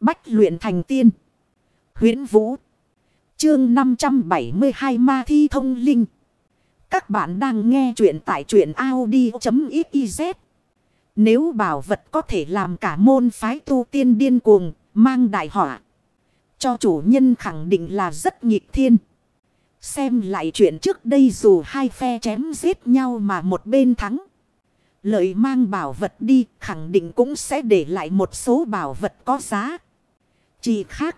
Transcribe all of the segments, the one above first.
Bách luyện thành tiên. huyễn Vũ. Chương 572 Ma Thi Thông Linh. Các bạn đang nghe truyện tại truyện Audi.xyz. Nếu bảo vật có thể làm cả môn phái tu tiên điên cuồng, mang đại họa. Cho chủ nhân khẳng định là rất nghịch thiên. Xem lại chuyện trước đây dù hai phe chém giết nhau mà một bên thắng. Lợi mang bảo vật đi khẳng định cũng sẽ để lại một số bảo vật có giá. Chỉ khác.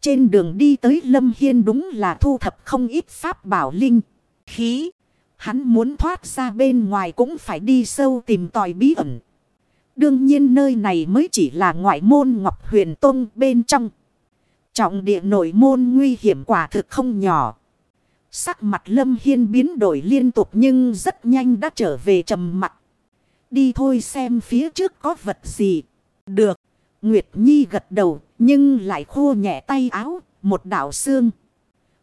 Trên đường đi tới Lâm Hiên đúng là thu thập không ít pháp bảo linh. Khí. Hắn muốn thoát ra bên ngoài cũng phải đi sâu tìm tòi bí ẩn. Đương nhiên nơi này mới chỉ là ngoại môn Ngọc Huyền Tông bên trong. Trọng địa nội môn nguy hiểm quả thực không nhỏ. Sắc mặt Lâm Hiên biến đổi liên tục nhưng rất nhanh đã trở về trầm mặt. Đi thôi xem phía trước có vật gì. Được. Nguyệt Nhi gật đầu, nhưng lại khô nhẹ tay áo. Một đảo xương.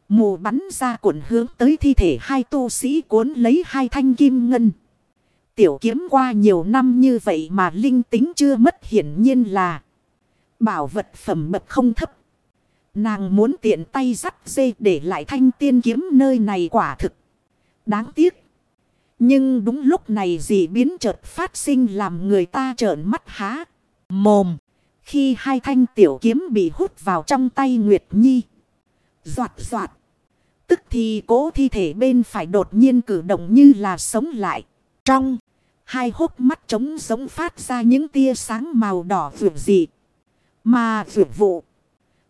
Mù bắn ra cuộn hướng tới thi thể hai tu sĩ cuốn lấy hai thanh kim ngân. Tiểu kiếm qua nhiều năm như vậy mà linh tính chưa mất hiển nhiên là bảo vật phẩm bậc không thấp. Nàng muốn tiện tay dắt dây để lại thanh tiên kiếm nơi này quả thực. Đáng tiếc. Nhưng đúng lúc này dị biến chợt phát sinh làm người ta trợn mắt há. Mồm. Khi hai thanh tiểu kiếm bị hút vào trong tay Nguyệt Nhi. Giọt giọt. Tức thì cố thi thể bên phải đột nhiên cử động như là sống lại. Trong. Hai hốc mắt trống giống phát ra những tia sáng màu đỏ vượt dị. Mà vượt vụ.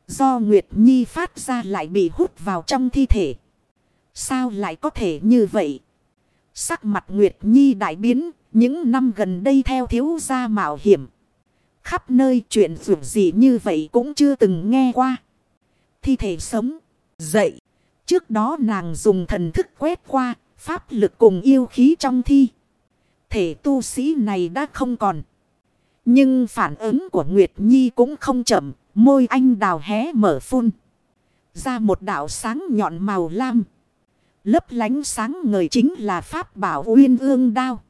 Do Nguyệt Nhi phát ra lại bị hút vào trong thi thể. Sao lại có thể như vậy? Sắc mặt Nguyệt Nhi đại biến, những năm gần đây theo thiếu gia mạo hiểm. Khắp nơi chuyện dù gì như vậy cũng chưa từng nghe qua. Thi thể sống, dậy. Trước đó nàng dùng thần thức quét qua, pháp lực cùng yêu khí trong thi. Thể tu sĩ này đã không còn. Nhưng phản ứng của Nguyệt Nhi cũng không chậm, môi anh đào hé mở phun. Ra một đạo sáng nhọn màu lam. Lấp lánh sáng ngời chính là pháp bảo uyên ương đao.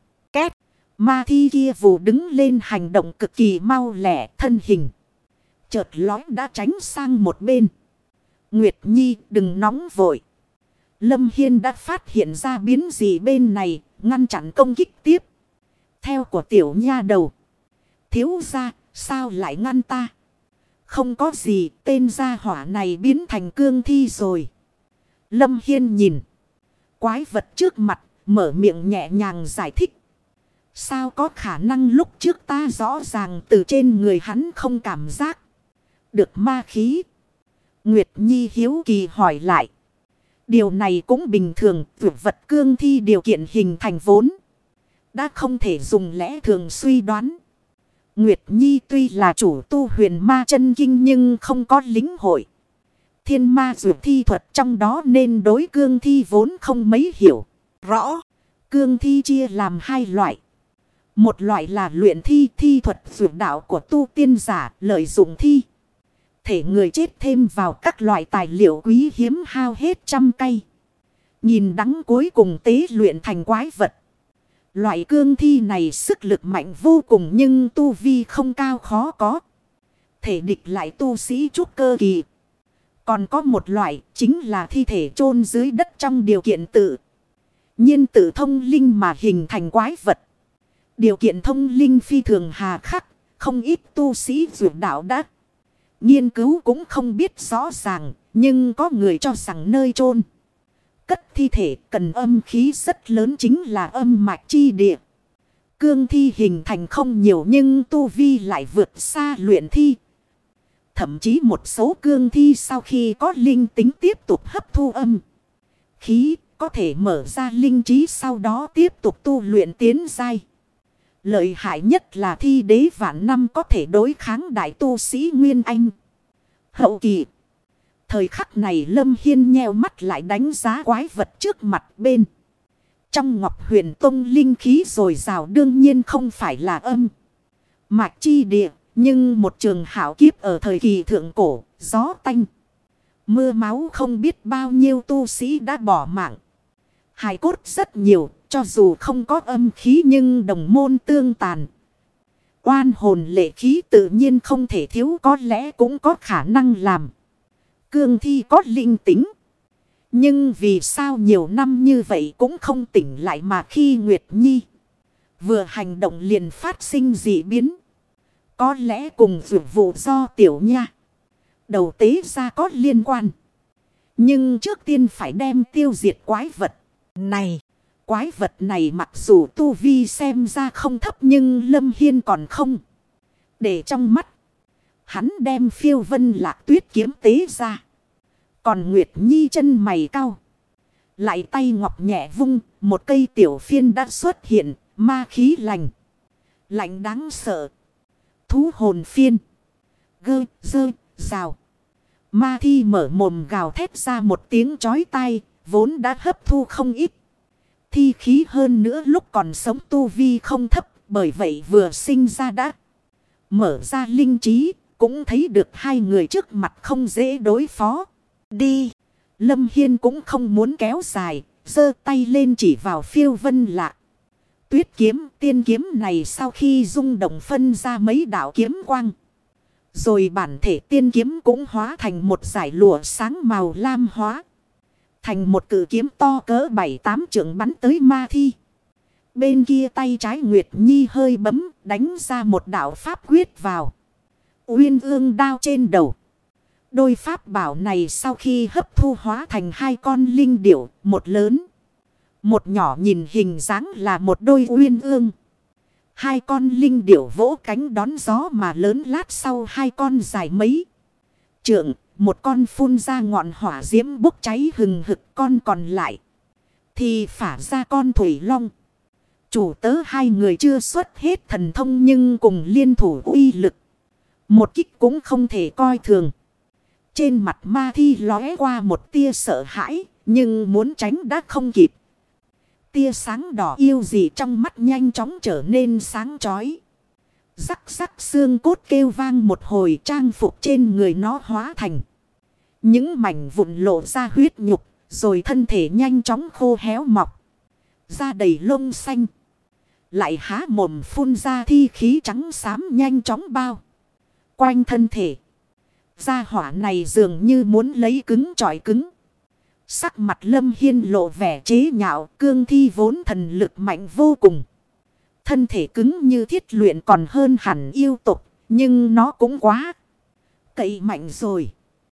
Ma thi kia vù đứng lên hành động cực kỳ mau lẻ thân hình. Chợt lói đã tránh sang một bên. Nguyệt Nhi đừng nóng vội. Lâm Hiên đã phát hiện ra biến gì bên này, ngăn chặn công kích tiếp. Theo của tiểu nha đầu. Thiếu ra, sao lại ngăn ta? Không có gì, tên gia hỏa này biến thành cương thi rồi. Lâm Hiên nhìn. Quái vật trước mặt, mở miệng nhẹ nhàng giải thích. Sao có khả năng lúc trước ta rõ ràng từ trên người hắn không cảm giác. Được ma khí. Nguyệt Nhi hiếu kỳ hỏi lại. Điều này cũng bình thường, vượt vật cương thi điều kiện hình thành vốn. Đã không thể dùng lẽ thường suy đoán. Nguyệt Nhi tuy là chủ tu huyền ma chân kinh nhưng không có lính hội. Thiên ma dược thi thuật trong đó nên đối cương thi vốn không mấy hiểu. Rõ, cương thi chia làm hai loại. Một loại là luyện thi thi thuật dược đạo của tu tiên giả lợi dụng thi. Thể người chết thêm vào các loại tài liệu quý hiếm hao hết trăm cây. Nhìn đắng cuối cùng tế luyện thành quái vật. Loại cương thi này sức lực mạnh vô cùng nhưng tu vi không cao khó có. Thể địch lại tu sĩ trúc cơ kỳ. Còn có một loại chính là thi thể chôn dưới đất trong điều kiện tự. nhiên tự thông linh mà hình thành quái vật. Điều kiện thông linh phi thường hà khắc. Không ít tu sĩ dược đạo đã. Nghiên cứu cũng không biết rõ ràng. Nhưng có người cho rằng nơi chôn Cất thi thể cần âm khí rất lớn chính là âm mạch chi địa. Cương thi hình thành không nhiều nhưng tu vi lại vượt xa luyện thi. Thậm chí một số cương thi sau khi có linh tính tiếp tục hấp thu âm. Khí, có thể mở ra linh trí sau đó tiếp tục tu luyện tiến dai. Lợi hại nhất là thi đế vạn năm có thể đối kháng đại tu sĩ Nguyên Anh. Hậu kỳ. Thời khắc này Lâm Hiên nheo mắt lại đánh giá quái vật trước mặt bên. Trong Ngọc Huyền Tông linh khí rồi rào đương nhiên không phải là âm. Mạch chi địa, nhưng một trường hảo kiếp ở thời kỳ thượng cổ, gió tanh. Mưa máu không biết bao nhiêu tu sĩ đã bỏ mạng. Hài cốt rất nhiều, cho dù không có âm khí nhưng đồng môn tương tàn. Oan hồn lệ khí tự nhiên không thể thiếu có lẽ cũng có khả năng làm. Cương thi có linh tính. Nhưng vì sao nhiều năm như vậy cũng không tỉnh lại mà khi Nguyệt Nhi vừa hành động liền phát sinh dị biến. Có lẽ cùng vượt vụ do tiểu nha. Đầu tế ra có liên quan. Nhưng trước tiên phải đem tiêu diệt quái vật. Này, quái vật này mặc dù tu vi xem ra không thấp nhưng Lâm Hiên còn không. Để trong mắt, hắn đem phiêu vân lạc tuyết kiếm tế ra. Còn Nguyệt Nhi chân mày cao. Lại tay ngọc nhẹ vung, một cây tiểu phiên đã xuất hiện, ma khí lành. Lạnh đáng sợ. Thú hồn phiên. Gơ, dơ, rào. Ma thi mở mồm gào thét ra một tiếng chói tai, vốn đã hấp thu không ít. Thi khí hơn nữa lúc còn sống tu vi không thấp, bởi vậy vừa sinh ra đã. Mở ra linh trí, cũng thấy được hai người trước mặt không dễ đối phó. Đi! Lâm Hiên cũng không muốn kéo dài, giơ tay lên chỉ vào phiêu vân lạ. Tuyết kiếm, tiên kiếm này sau khi rung động phân ra mấy đạo kiếm quang. Rồi bản thể tiên kiếm cũng hóa thành một giải lụa sáng màu lam hóa. Thành một cử kiếm to cỡ bảy tám trưởng bắn tới ma thi. Bên kia tay trái Nguyệt Nhi hơi bấm đánh ra một đạo pháp quyết vào. Uyên ương đao trên đầu. Đôi pháp bảo này sau khi hấp thu hóa thành hai con linh điểu, một lớn. Một nhỏ nhìn hình dáng là một đôi uyên ương. Hai con linh điểu vỗ cánh đón gió mà lớn lát sau hai con dài mấy. Trượng, một con phun ra ngọn hỏa diễm bốc cháy hừng hực con còn lại. Thì phả ra con thủy long. Chủ tớ hai người chưa xuất hết thần thông nhưng cùng liên thủ uy lực. Một kích cũng không thể coi thường. Trên mặt ma thi lóe qua một tia sợ hãi, nhưng muốn tránh đã không kịp. Tia sáng đỏ yêu gì trong mắt nhanh chóng trở nên sáng chói. Rắc rắc xương cốt kêu vang một hồi trang phục trên người nó hóa thành. Những mảnh vụn lộ ra huyết nhục, rồi thân thể nhanh chóng khô héo mọc. Ra đầy lông xanh. Lại há mồm phun ra thi khí trắng xám nhanh chóng bao. Quanh thân thể. Gia hỏa này dường như muốn lấy cứng trọi cứng. Sắc mặt lâm hiên lộ vẻ chế nhạo cương thi vốn thần lực mạnh vô cùng. Thân thể cứng như thiết luyện còn hơn hẳn yêu tục. Nhưng nó cũng quá cậy mạnh rồi.